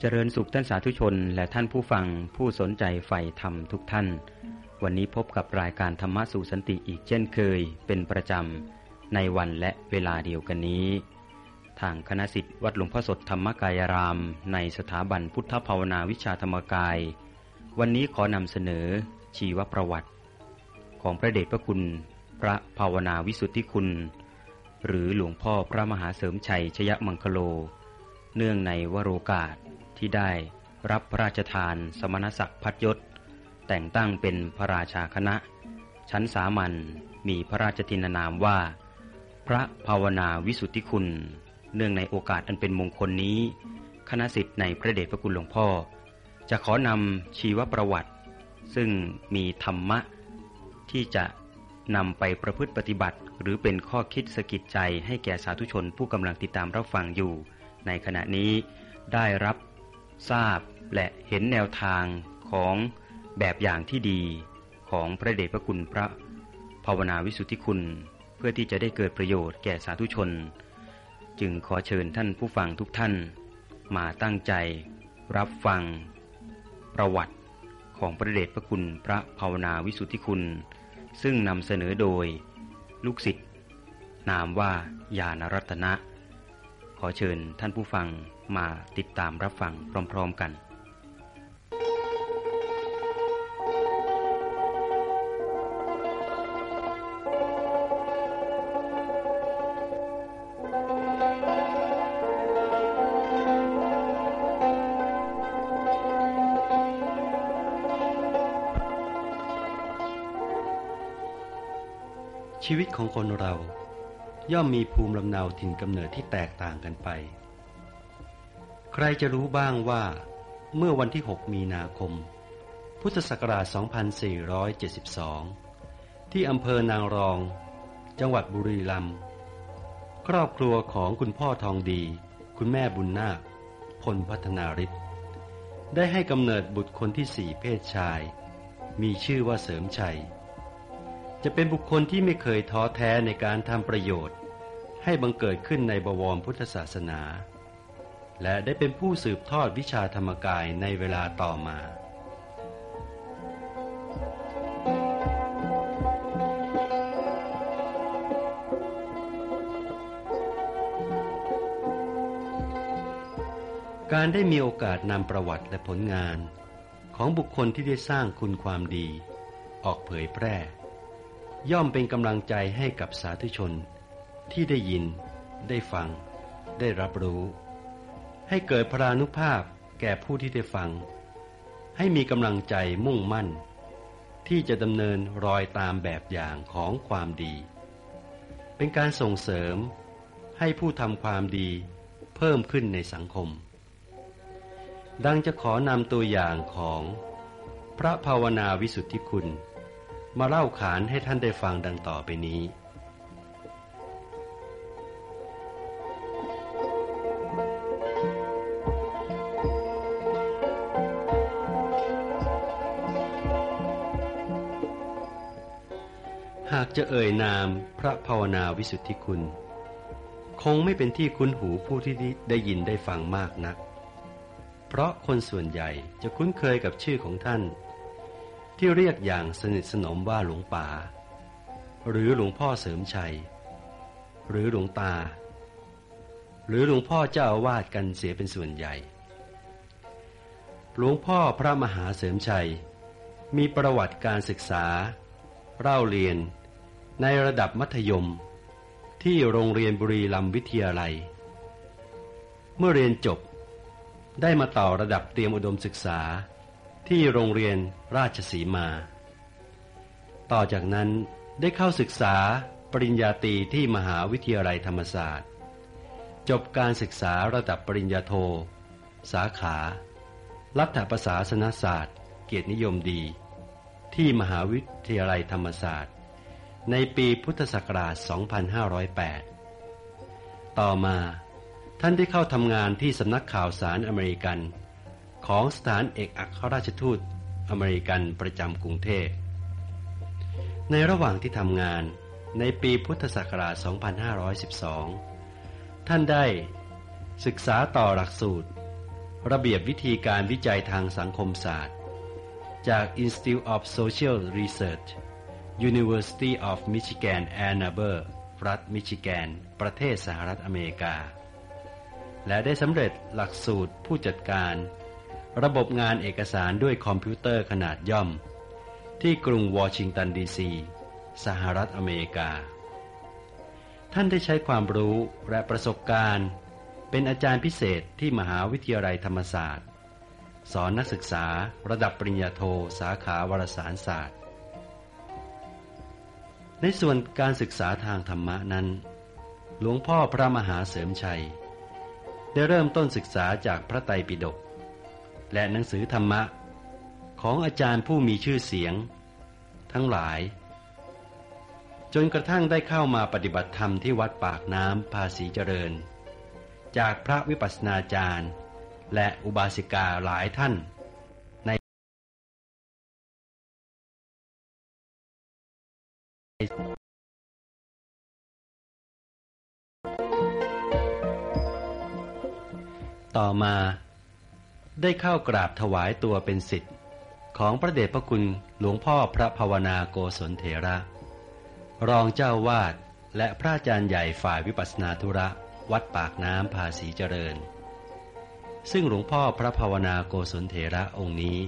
เจริญสุขท่านสาธุชนและท่านผู้ฟังผู้สนใจใฝ่ธรรมทุกท่าน วันนี้พบกับรายการธรรมะสู่สันติอีกเช่นเคย เป็นประจำในวันและเวลาเดียวกันนี้ ทางคณะสิทธิ์วัดหลวงพ่อสดธรรมกายราม ในสถาบันพุทธภาวนาวิชาธรรมกาย วันนี้ขอนำเสนอชีวประวัติ ของพระเดชพระคุณ พระภาวนาวิสุทธิคุณ หรือหลวงพ่อพระมหาเสริมชัยชยมังคโล เนื่องในวโรกาสที่ได้รับพระราชทานสมณศักดิ์พัดยศ แต่งตั้งเป็นพระราชาคณะ ชั้นสามัญมีพระราชทินานามว่า พระภาวนาวิสุทธิคุณ เนื่องในโอกาสอันเป็นมงคลนี้ คณะสิทธิ์ในพระเดชพระคุณหลวงพ่อ จะขอนำชีวประวัติ ซึ่งมีธรรมะ ที่จะนำไปประพฤติปฏิบัติ หรือเป็นข้อคิดสกิดใจให้แก่สาธุชนผู้กำลังติดตามรับฟังอยู่ ในขณะนี้ได้รับทราบและเห็นแนวทางของแบบอย่างที่ดีของพระเดชพระคุณพระภาวนาวิสุทธิคุณ เพื่อที่จะได้เกิดประโยชน์แก่สาธุชน จึงขอเชิญท่านผู้ฟังทุกท่าน มาตั้งใจรับฟัง ประวัติของพระเดชพระคุณพระภาวนาวิสุทธิคุณ ซึ่งนำเสนอโดย ลูกศิษย์นามว่าญาณรัตนะ ขอเชิญท่านผู้ฟังมาติดตามรับฟังพร้อม ๆ กัน ชีวิตของคนเรา ย่อมมีภูมิลำเนาถิ่นกำเนิดที่แตกต่างกันไป ใครจะรู้บ้างว่า เมื่อวันที่ 6 มีนาคม พุทธศักราช 2472 ที่อำเภอนางรอง จังหวัดบุรีรัมย์ครอบครัวของคุณพ่อทองดี คุณแม่บุญนาคพลพัฒนาริศได้ให้กำเนิดบุตรคนที่สี่เพศชาย มีชื่อว่าเสริมชัย จะเป็นบุคคลที่ไม่เคยท้อแท้ในการทำประโยชน์ ให้บังเกิดขึ้นในบวรพุทธศาสนา และได้เป็นผู้สืบทอดวิชาธรรมกายในเวลาต่อมาการได้มีโอกาสนำประวัติและผลงาน ของบุคคลที่ได้สร้างคุณความดี ออกเผยแพร่ ย่อมเป็นกำลังใจให้กับสาธุชน ที่ได้ยิน ได้ฟัง ได้รับรู้ ให้เกิดพรานุภาพแก่ผู้ที่ได้ฟัง ให้มีกำลังใจมุ่งมั่น ที่จะดำเนินรอยตามแบบอย่างของความดี เป็นการส่งเสริมให้ผู้ทำความดีเพิ่มขึ้นในสังคม ดังจะขอนำตัวอย่างของพระภาวนาวิสุทธิคุณ มาเล่าขานให้ท่านได้ฟังดังต่อไปนี้ หากจะเอ่ยนามพระภาวนาวิสุทธิคุณ คงไม่เป็นที่คุ้นหูผู้ที่ได้ยินได้ฟังมากนัก เพราะคนส่วนใหญ่จะคุ้นเคยกับชื่อของท่าน ที่เรียกอย่างสนิทสนมว่าหลวงป่า หรือหลวงพ่อเสริมชัย หรือหลวงตา หรือหลวงพ่อเจ้าอาวาสกันเสียเป็นส่วนใหญ่ หลวงพ่อพระมหาเสริมชัย มีประวัติการศึกษา เล่าเรียน ในระดับมัธยม ที่โรงเรียนบุรีรัมย์วิทยาลัย เมื่อเรียนจบได้มาต่อระดับเตรียมอุดมศึกษา ที่โรงเรียนราชสีมา ต่อจากนั้นได้เข้าศึกษาปริญญาตรีที่มหาวิทยาลัยธรรมศาสตร์ จบการศึกษาระดับปริญญาโท สาขา รัฐประศาสนศาสตร์ เกียรตินิยมดี ที่มหาวิทยาลัยธรรมศาสตร์ ในปีพุทธศักราช 2508 ต่อมาท่านได้เข้าทำงานที่สำนักข่าวสารอเมริกัน ของสถานเอกอัครราชทูตอเมริกันประจำกรุงเทพ ในระหว่างที่ทำงานในปีพุทธศักราช 2512 ท่านได้ศึกษาต่อหลักสูตร ระเบียบวิธีการวิจัยทางสังคมศาสตร์ จาก Institute of Social Research University of Michigan Ann Arbor รัฐมิชิแกน ประเทศสหรัฐอเมริกา และได้สำเร็จหลักสูตรผู้จัดการ ระบบงานเอกสารด้วยคอมพิวเตอร์ขนาดย่อม ที่กรุงวอชิงตันดีซี สหรัฐอเมริกา ท่านได้ใช้ความรู้และประสบการณ์ เป็นอาจารย์พิเศษที่มหาวิทยาลัยธรรมศาสตร์ สอนนักศึกษาระดับปริญญาโทสาขาวารสารศาสตร์ ในส่วนการศึกษาทางธรรมะนั้น หลวงพ่อพระมหาเสริมชัย ได้เริ่มต้นศึกษาจากพระไตรปิฎก และหนังสือธรรมะ ของอาจารย์ผู้มีชื่อเสียง ทั้งหลาย จนกระทั่งได้เข้ามาปฏิบัติธรรมที่วัดปากน้ำภาษีเจริญ จากพระวิปัสสนาจารย์ และอุบาสิกาหลายท่านในต่อมา ได้เข้ากราบถวายตัวเป็นสิทธิ์ ของพระเดชพระคุณหลวงพ่อพระภาวนาโกศลเถระ รองเจ้าวาดและพระอาจารย์ใหญ่ฝ่ายวิปัสสนาธุระ วัดปากน้ำภาษีเจริญ ซึ่งหลวงพ่อพระภาวนาโกศลเถระองค์นี้